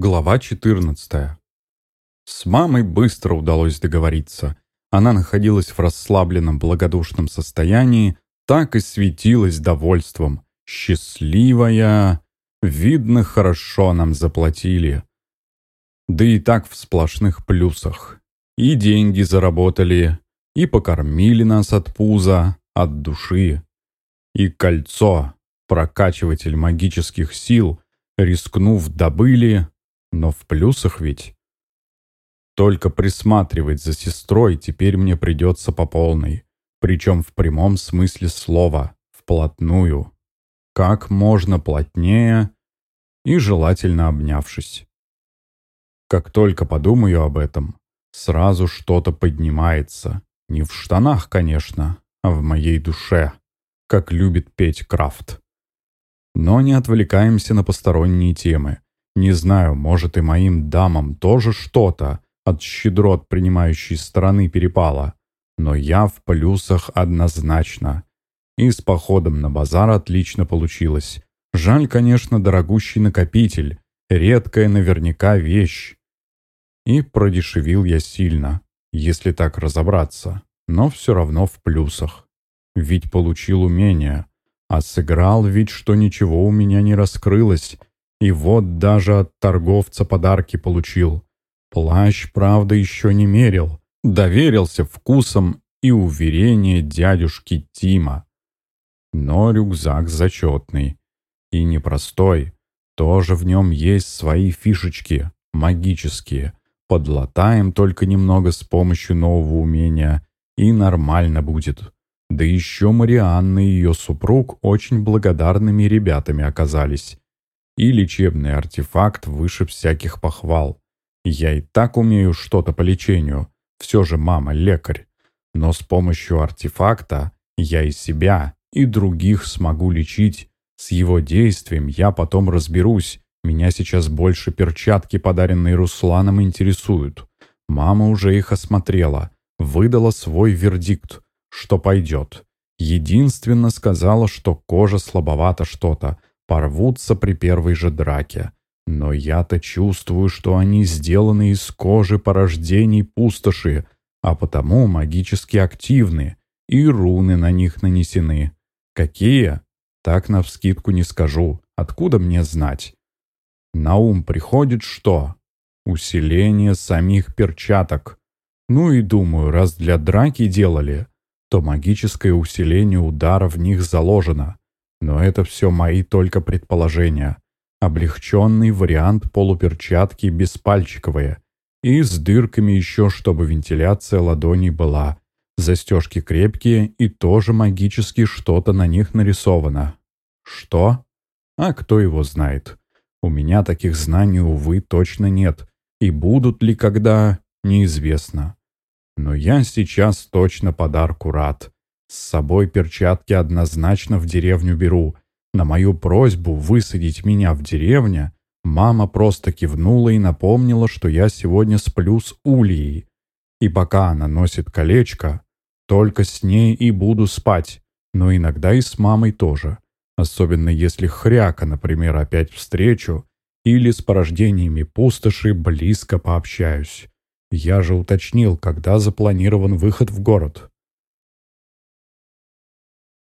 Глава 14. С мамой быстро удалось договориться. Она находилась в расслабленном благодушном состоянии, так и светилась довольством. Счастливая. Видно, хорошо нам заплатили. Да и так в сплошных плюсах. И деньги заработали, и покормили нас от пуза, от души. И кольцо, прокачиватель магических сил, рискнув, добыли, но в плюсах ведь. Только присматривать за сестрой теперь мне придется по полной. Причем в прямом смысле слова, вплотную. Как можно плотнее и желательно обнявшись. Как только подумаю об этом, сразу что-то поднимается. Не в штанах, конечно, а в моей душе, как любит петь Крафт. Но не отвлекаемся на посторонние темы. Не знаю, может и моим дамам тоже что-то от щедрот принимающей стороны перепало. Но я в плюсах однозначно. И с походом на базар отлично получилось. Жаль, конечно, дорогущий накопитель. Редкая наверняка вещь. И продешевил я сильно, если так разобраться. Но все равно в плюсах. Ведь получил умение. А сыграл ведь, что ничего у меня не раскрылось. И вот даже от торговца подарки получил. Плащ, правда, еще не мерил. Доверился вкусам и уверение дядюшки Тима. Но рюкзак зачетный. И непростой. Тоже в нем есть свои фишечки, магические. Подлатаем только немного с помощью нового умения, и нормально будет. Да еще Марианна и ее супруг очень благодарными ребятами оказались и лечебный артефакт выше всяких похвал. Я и так умею что-то по лечению, все же мама лекарь. Но с помощью артефакта я и себя, и других смогу лечить. С его действием я потом разберусь. Меня сейчас больше перчатки, подаренные Русланом, интересуют. Мама уже их осмотрела, выдала свой вердикт, что пойдет. Единственно сказала, что кожа слабовата что-то, порвутся при первой же драке. Но я-то чувствую, что они сделаны из кожи порождений пустоши, а потому магически активны, и руны на них нанесены. Какие? Так навскидку не скажу. Откуда мне знать? На ум приходит что? Усиление самих перчаток. Ну и думаю, раз для драки делали, то магическое усиление удара в них заложено. Но это все мои только предположения. Облегченный вариант полуперчатки беспальчиковые. И с дырками еще, чтобы вентиляция ладоней была. Застежки крепкие и тоже магически что-то на них нарисовано. Что? А кто его знает? У меня таких знаний, увы, точно нет. И будут ли когда, неизвестно. Но я сейчас точно подарку рад. С собой перчатки однозначно в деревню беру. На мою просьбу высадить меня в деревне мама просто кивнула и напомнила, что я сегодня сплю с Ульей. И пока она носит колечко, только с ней и буду спать, но иногда и с мамой тоже. Особенно если хряка, например, опять встречу или с порождениями пустоши близко пообщаюсь. Я же уточнил, когда запланирован выход в город.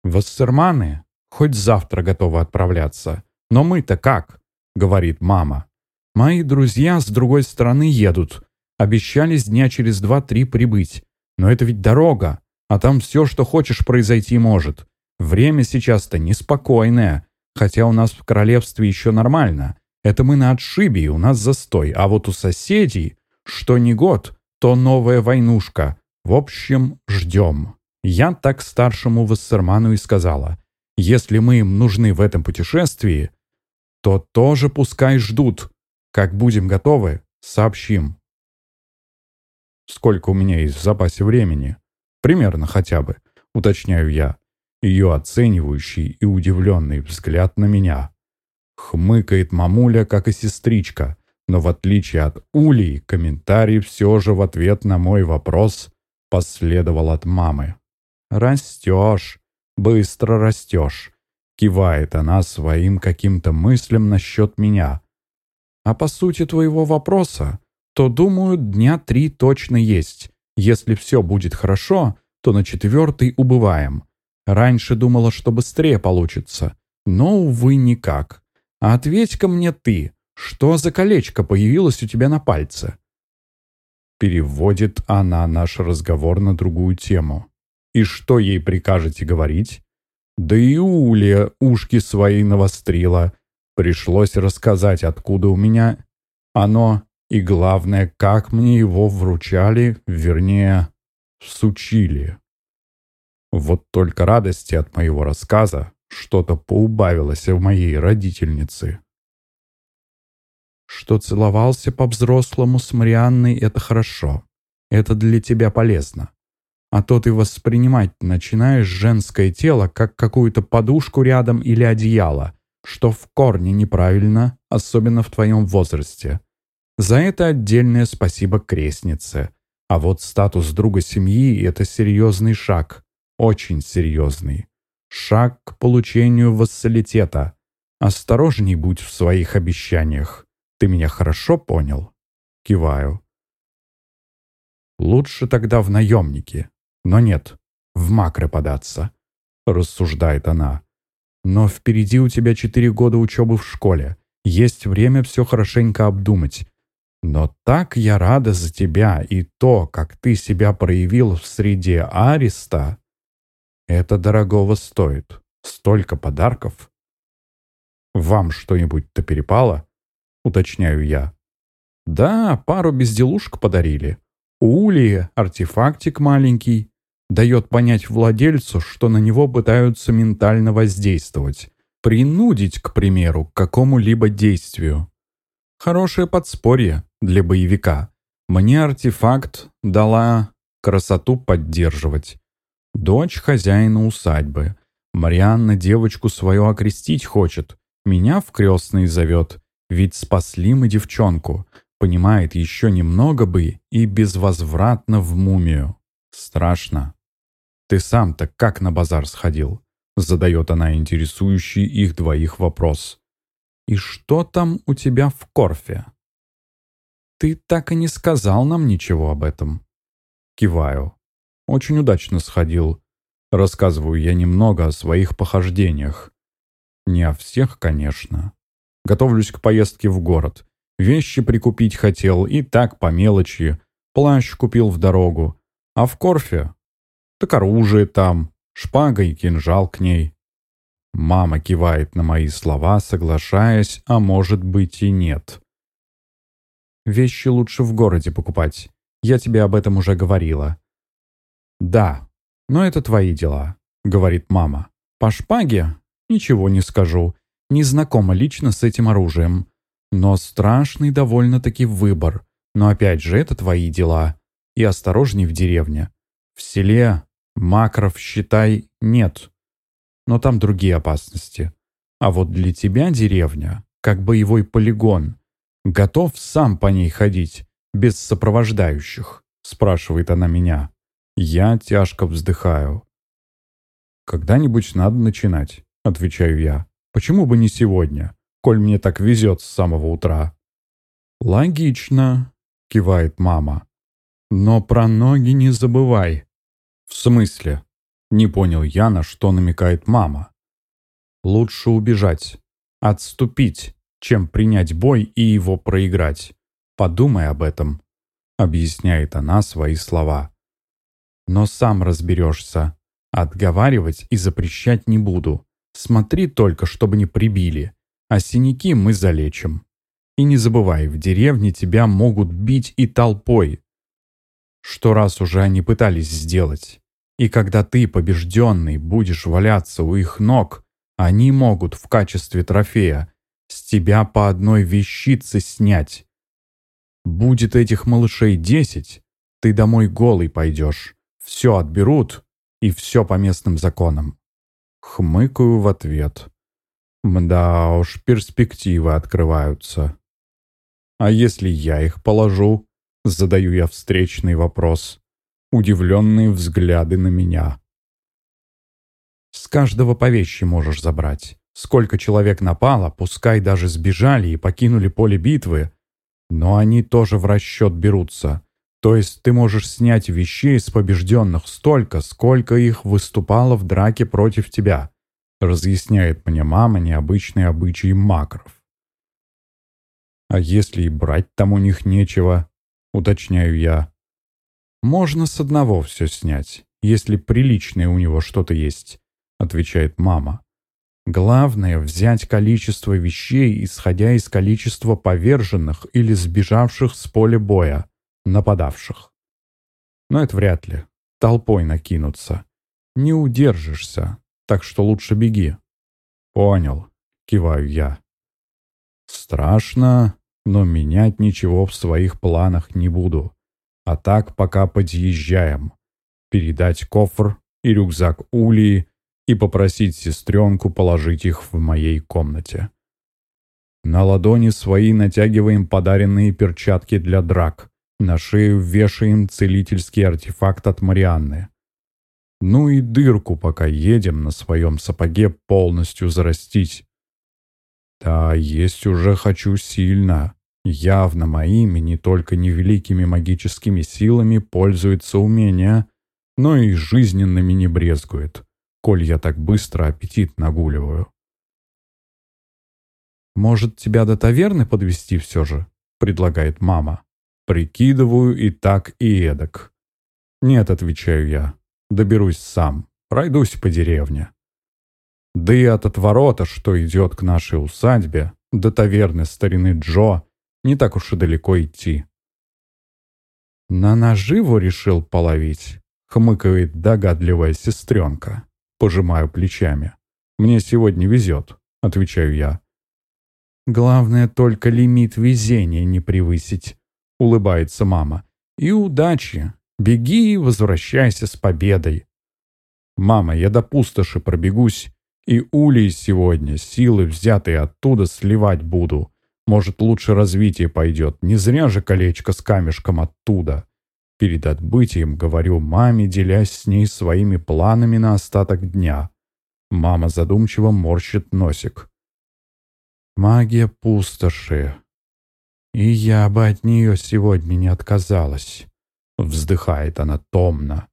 «Вассерманы хоть завтра готовы отправляться. Но мы-то как?» — говорит мама. «Мои друзья с другой стороны едут. Обещались дня через два-три прибыть. Но это ведь дорога, а там все, что хочешь, произойти может. Время сейчас-то неспокойное, хотя у нас в королевстве еще нормально. Это мы на отшибе, у нас застой, а вот у соседей, что не год, то новая войнушка. В общем, ждем». Я так старшему Вассерману и сказала, если мы им нужны в этом путешествии, то тоже пускай ждут. Как будем готовы, сообщим. Сколько у меня есть в запасе времени? Примерно хотя бы, уточняю я. Ее оценивающий и удивленный взгляд на меня. Хмыкает мамуля, как и сестричка, но в отличие от Улей, комментарий все же в ответ на мой вопрос последовал от мамы. «Растешь, быстро растешь», — кивает она своим каким-то мыслям насчет меня. А по сути твоего вопроса, то, думаю, дня три точно есть. Если все будет хорошо, то на четвертый убываем. Раньше думала, что быстрее получится, но, увы, никак. А ответь-ка мне ты, что за колечко появилось у тебя на пальце?» Переводит она наш разговор на другую тему. «И что ей прикажете говорить?» Да и Уля ушки свои навострила. Пришлось рассказать, откуда у меня оно, и главное, как мне его вручали, вернее, сучили. Вот только радости от моего рассказа что-то поубавилось в моей родительнице. Что целовался по-взрослому с Марианной — это хорошо. Это для тебя полезно. А то ты воспринимать начинаешь женское тело как какую-то подушку рядом или одеяло, что в корне неправильно, особенно в твоем возрасте. За это отдельное спасибо крестнице. А вот статус друга семьи — это серьезный шаг. Очень серьезный. Шаг к получению вассалитета. Осторожней будь в своих обещаниях. Ты меня хорошо понял? Киваю. Лучше тогда в наемники. Но нет, в макро податься, рассуждает она. Но впереди у тебя четыре года учебы в школе. Есть время все хорошенько обдумать. Но так я рада за тебя, и то, как ты себя проявил в среде Ариста, это дорогого стоит. Столько подарков. Вам что-нибудь-то перепало? Уточняю я. Да, пару безделушек подарили. У артефактик маленький, дает понять владельцу, что на него пытаются ментально воздействовать, принудить, к примеру, к какому-либо действию. Хорошее подспорье для боевика. Мне артефакт дала красоту поддерживать. Дочь хозяина усадьбы. Марианна девочку свою окрестить хочет. Меня в крестный зовет. Ведь спасли мы девчонку. Понимает, еще немного бы и безвозвратно в мумию. Страшно. «Ты сам-то как на базар сходил?» Задает она интересующий их двоих вопрос. «И что там у тебя в Корфе?» «Ты так и не сказал нам ничего об этом». Киваю. «Очень удачно сходил. Рассказываю я немного о своих похождениях. Не о всех, конечно. Готовлюсь к поездке в город. Вещи прикупить хотел, и так по мелочи. Плащ купил в дорогу. А в Корфе так оружие там, шпага и кинжал к ней. Мама кивает на мои слова, соглашаясь, а может быть и нет. Вещи лучше в городе покупать. Я тебе об этом уже говорила. Да, но это твои дела, говорит мама. По шпаге ничего не скажу. Не знакома лично с этим оружием. Но страшный довольно-таки выбор. Но опять же, это твои дела. И осторожней в деревне. В селе Макров, считай, нет. Но там другие опасности. А вот для тебя деревня, как боевой полигон. Готов сам по ней ходить, без сопровождающих? Спрашивает она меня. Я тяжко вздыхаю. «Когда-нибудь надо начинать», — отвечаю я. «Почему бы не сегодня, коль мне так везет с самого утра?» «Логично», — кивает мама. «Но про ноги не забывай. «В смысле?» Не понял я, на что намекает мама. «Лучше убежать, отступить, чем принять бой и его проиграть. Подумай об этом», — объясняет она свои слова. «Но сам разберешься. Отговаривать и запрещать не буду. Смотри только, чтобы не прибили, а синяки мы залечим. И не забывай, в деревне тебя могут бить и толпой, что раз уже они пытались сделать. И когда ты, побежденный, будешь валяться у их ног, они могут в качестве трофея с тебя по одной вещице снять. Будет этих малышей десять, ты домой голый пойдешь. Все отберут, и все по местным законам. Хмыкаю в ответ. Мда уж, перспективы открываются. А если я их положу? Задаю я встречный вопрос удивленные взгляды на меня. «С каждого по вещи можешь забрать. сколько человек напало, пускай даже сбежали и покинули поле битвы, но они тоже в расчет берутся. То есть ты можешь снять вещей с побежденных столько, сколько их выступало в драке против тебя, разъясняет мне мама необычные обычаи макров. А если и брать там у них нечего, уточняю я. Можно с одного все снять, если приличное у него что-то есть, отвечает мама. Главное — взять количество вещей, исходя из количества поверженных или сбежавших с поля боя, нападавших. Но это вряд ли. Толпой накинуться. Не удержишься, так что лучше беги. Понял, киваю я. Страшно, но менять ничего в своих планах не буду. А так пока подъезжаем. Передать кофр и рюкзак Улии и попросить сестренку положить их в моей комнате. На ладони свои натягиваем подаренные перчатки для драк. На шею вешаем целительский артефакт от Марианны. Ну и дырку, пока едем, на своем сапоге полностью зарастить. Да, есть уже хочу сильно. Явно моими не только невеликими магическими силами пользуется умение, но и жизненными не брезгует коль я так быстро аппетит нагуливаю. «Может, тебя до таверны подвести все же?» — предлагает мама. Прикидываю и так, и эдак. «Нет», — отвечаю я, — «доберусь сам, пройдусь по деревне». Да и от отворота, что идет к нашей усадьбе, до таверны старины Джо, не так уж и далеко идти. «На наживу решил половить», — хмыкает догадливая сестренка. Пожимаю плечами. «Мне сегодня везет», — отвечаю я. «Главное только лимит везения не превысить», — улыбается мама. «И удачи. Беги и возвращайся с победой». «Мама, я до пустоши пробегусь, и улей сегодня, силы, взятые оттуда, сливать буду. Может, лучше развитие пойдет. Не зря же колечко с камешком оттуда». Перед отбытием говорю маме, делясь с ней своими планами на остаток дня. Мама задумчиво морщит носик. «Магия пустоши. И я бы от нее сегодня не отказалась», — вздыхает она томно.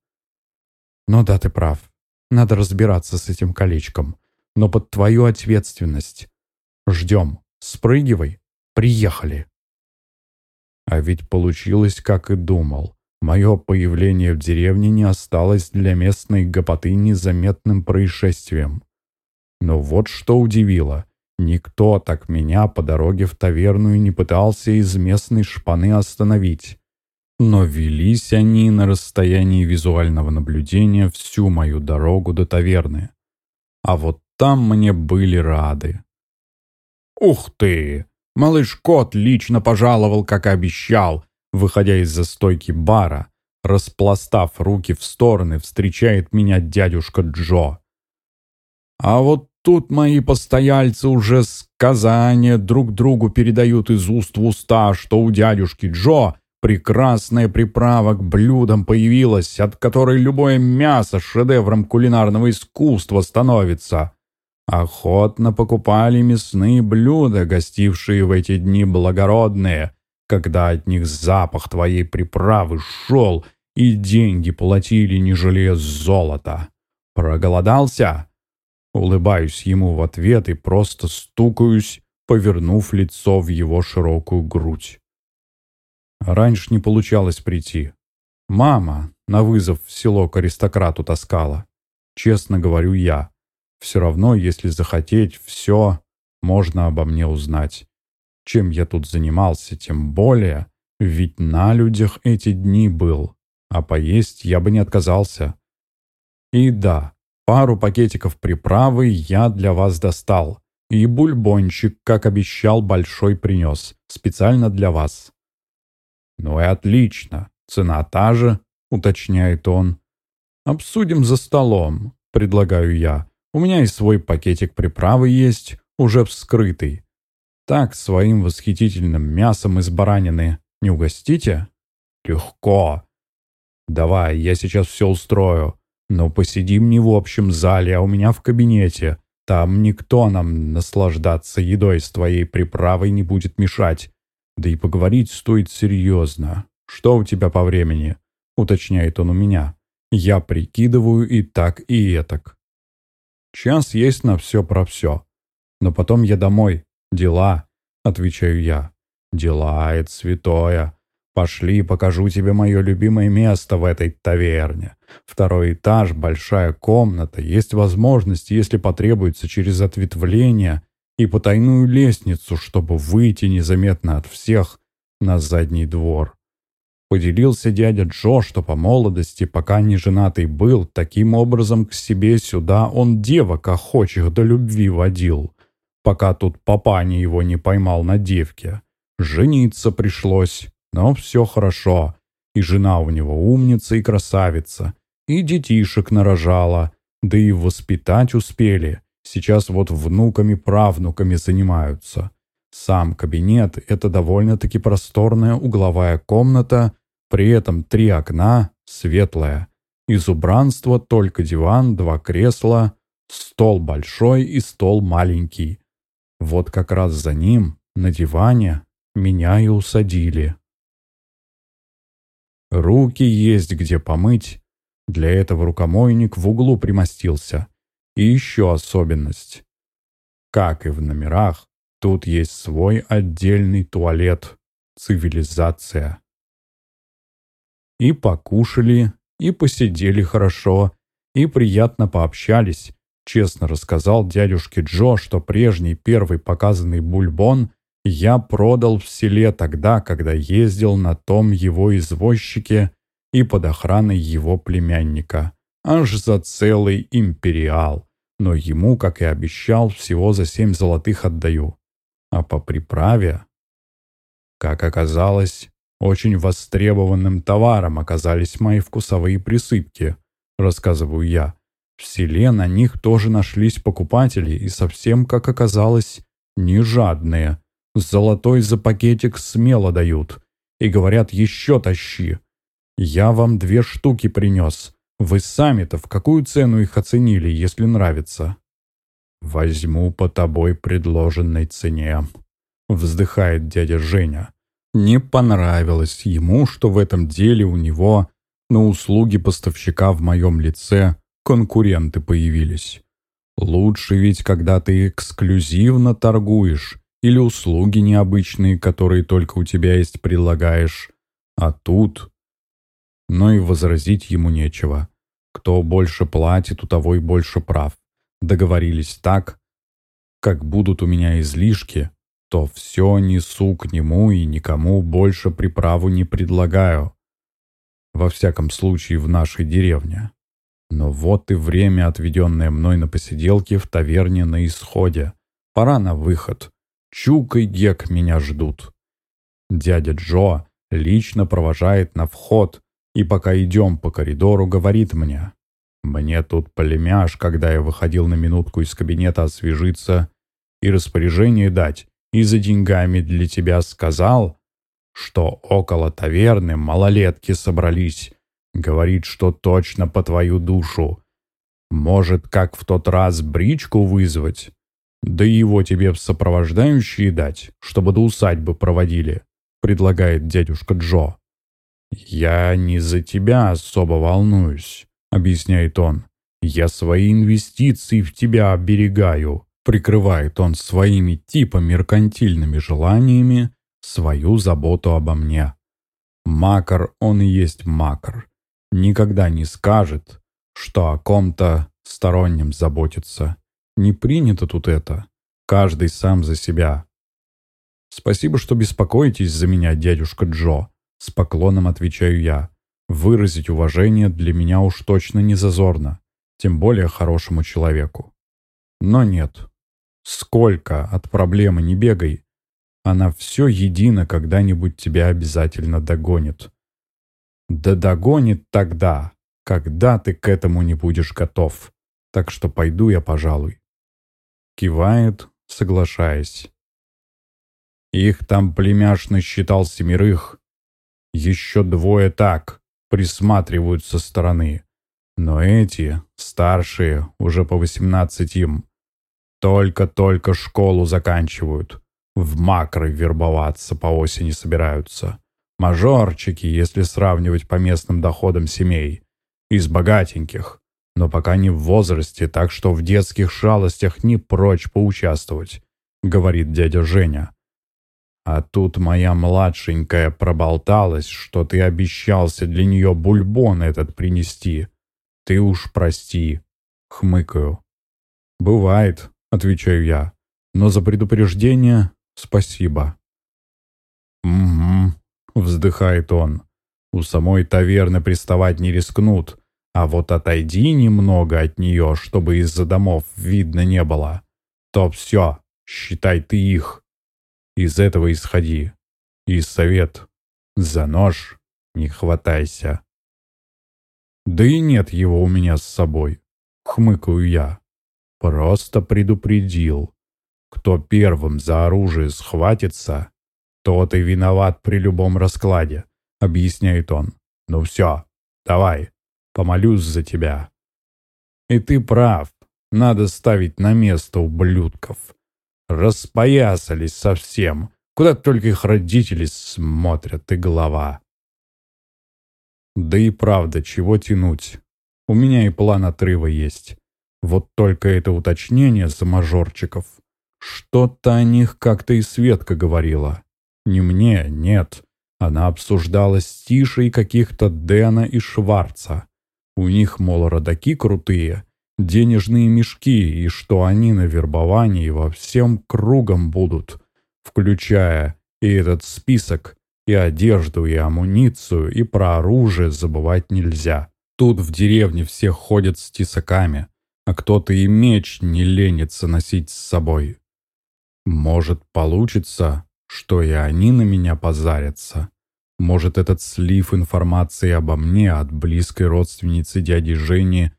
«Ну да, ты прав. Надо разбираться с этим колечком. Но под твою ответственность. Ждем. Спрыгивай. Приехали». А ведь получилось, как и думал. Мое появление в деревне не осталось для местной гопоты незаметным происшествием. Но вот что удивило. Никто так меня по дороге в таверну и не пытался из местной шпаны остановить. Но велись они на расстоянии визуального наблюдения всю мою дорогу до таверны. А вот там мне были рады. «Ух ты! Малыш Кот лично пожаловал, как и обещал выходя из-за стойки бара, распластав руки в стороны, встречает меня дядюшка Джо. А вот тут мои постояльцы уже сказания друг другу передают из уст в уста, что у дядюшки Джо прекрасная приправа к блюдам появилась, от которой любое мясо шедевром кулинарного искусства становится. Охотно покупали мясные блюда, гостившие в эти дни благородные, когда от них запах твоей приправы шел, и деньги платили, не жалея золота. Проголодался? Улыбаюсь ему в ответ и просто стукаюсь, повернув лицо в его широкую грудь. Раньше не получалось прийти. Мама на вызов в село к аристократу таскала. Честно говорю я. Все равно, если захотеть, все можно обо мне узнать чем я тут занимался, тем более, ведь на людях эти дни был, а поесть я бы не отказался. И да, пару пакетиков приправы я для вас достал, и бульбончик, как обещал, большой принес, специально для вас. Ну и отлично, цена та же, уточняет он. Обсудим за столом, предлагаю я. У меня и свой пакетик приправы есть, уже вскрытый. Так, своим восхитительным мясом из баранины не угостите? Легко. Давай, я сейчас все устрою. Но посидим не в общем зале, а у меня в кабинете. Там никто нам наслаждаться едой с твоей приправой не будет мешать. Да и поговорить стоит серьезно. Что у тебя по времени?» — уточняет он у меня. Я прикидываю и так, и этак. Час есть на все про все. Но потом я домой. Дела, отвечаю я. Дела — это святое. Пошли, покажу тебе мое любимое место в этой таверне. Второй этаж, большая комната. Есть возможность, если потребуется, через ответвление и потайную лестницу, чтобы выйти незаметно от всех на задний двор. Поделился дядя Джо, что по молодости, пока не женатый был, таким образом к себе сюда он девок охочих до любви водил, пока тут папаня его не поймал на девке. Жениться пришлось. Но все хорошо. И жена у него умница и красавица. И детишек нарожала. Да и воспитать успели. Сейчас вот внуками-правнуками занимаются. Сам кабинет — это довольно-таки просторная угловая комната, при этом три окна, светлая. Из убранства только диван, два кресла, стол большой и стол маленький. Вот как раз за ним, на диване, меня и усадили. Руки есть где помыть. Для этого рукомойник в углу примостился. И еще особенность. Как и в номерах, тут есть свой отдельный туалет. Цивилизация. И покушали, и посидели хорошо, и приятно пообщались. Честно рассказал дядюшке Джо, что прежний первый показанный бульбон я продал в селе тогда, когда ездил на том его извозчике и под охраной его племянника. Аж за целый империал. Но ему, как и обещал, всего за семь золотых отдаю. А по приправе... Как оказалось, очень востребованным товаром оказались мои вкусовые присыпки, рассказываю я. В селе на них тоже нашлись покупатели и совсем, как оказалось, не жадные. Золотой за пакетик смело дают. И говорят, еще тащи. Я вам две штуки принес. Вы сами-то в какую цену их оценили, если нравится? Возьму по тобой предложенной цене. Вздыхает дядя Женя. Не понравилось ему, что в этом деле у него на услуги поставщика в моем лице конкуренты появились. Лучше ведь, когда ты эксклюзивно торгуешь, или услуги необычные, которые только у тебя есть, предлагаешь. А тут... Но и возразить ему нечего. Кто больше платит, у того и больше прав. Договорились так, как будут у меня излишки, то все несу к нему и никому больше приправу не предлагаю. Во всяком случае, в нашей деревне. Но вот и время, отведенное мной на посиделке в таверне на исходе. Пора на выход. Чук и Гек меня ждут. Дядя Джо лично провожает на вход и пока идем по коридору, говорит мне. Мне тут полемяш, когда я выходил на минутку из кабинета освежиться и распоряжение дать, и за деньгами для тебя сказал, что около таверны малолетки собрались. Говорит, что точно по твою душу. Может, как в тот раз бричку вызвать? Да его тебе в сопровождающие дать, чтобы до усадьбы проводили, предлагает дядюшка Джо. Я не за тебя особо волнуюсь, объясняет он. Я свои инвестиции в тебя оберегаю. Прикрывает он своими типа меркантильными желаниями свою заботу обо мне. Макар он и есть макар. Никогда не скажет, что о ком-то стороннем заботится. Не принято тут это. Каждый сам за себя. Спасибо, что беспокоитесь за меня, дядюшка Джо. С поклоном отвечаю я. Выразить уважение для меня уж точно не зазорно. Тем более хорошему человеку. Но нет. Сколько от проблемы не бегай. Она все едино когда-нибудь тебя обязательно догонит. Да догонит тогда, когда ты к этому не будешь готов. Так что пойду я, пожалуй. Кивает, соглашаясь. Их там племяш насчитал семерых. Еще двое так, присматривают со стороны. Но эти, старшие, уже по восемнадцать им. Только-только школу заканчивают. В макры вербоваться по осени собираются. Мажорчики, если сравнивать по местным доходам семей. Из богатеньких. Но пока не в возрасте, так что в детских шалостях не прочь поучаствовать, говорит дядя Женя. А тут моя младшенькая проболталась, что ты обещался для нее бульбон этот принести. Ты уж прости, хмыкаю. Бывает, отвечаю я, но за предупреждение спасибо. Угу, вздыхает он. У самой таверны приставать не рискнут, а вот отойди немного от нее, чтобы из-за домов видно не было, то все, считай ты их. Из этого исходи. И совет. За нож не хватайся. Да и нет его у меня с собой. Хмыкаю я. Просто предупредил. Кто первым за оружие схватится, тот и виноват при любом раскладе, объясняет он. Ну все, давай, помолюсь за тебя. И ты прав, надо ставить на место ублюдков. Распоясались совсем. Куда только их родители смотрят, и голова. Да и правда, чего тянуть? У меня и план отрыва есть. Вот только это уточнение за мажорчиков. Что-то о них как-то и Светка говорила. Не мне, нет. Она обсуждала с Тишей каких-то Дэна и Шварца. У них, мол, родаки крутые, денежные мешки и что они на вербовании во всем кругом будут, включая и этот список, и одежду, и амуницию, и про оружие забывать нельзя. Тут в деревне все ходят с тесаками, а кто-то и меч не ленится носить с собой. Может, получится, что и они на меня позарятся. Может, этот слив информации обо мне от близкой родственницы дяди Жени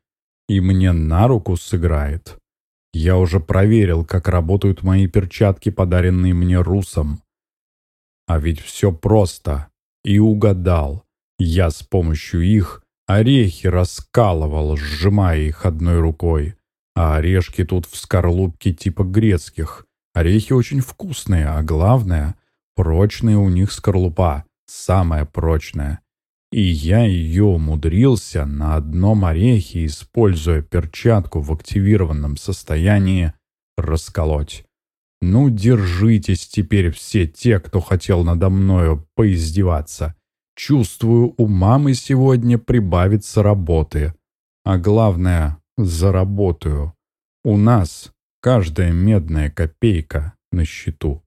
и мне на руку сыграет. Я уже проверил, как работают мои перчатки, подаренные мне русом. А ведь все просто. И угадал. Я с помощью их орехи раскалывал, сжимая их одной рукой. А орешки тут в скорлупке типа грецких. Орехи очень вкусные, а главное, прочная у них скорлупа. Самая прочная. И я ее умудрился на одном орехе, используя перчатку в активированном состоянии, расколоть. Ну, держитесь теперь все те, кто хотел надо мною поиздеваться. Чувствую, у мамы сегодня прибавится работы. А главное, заработаю. У нас каждая медная копейка на счету.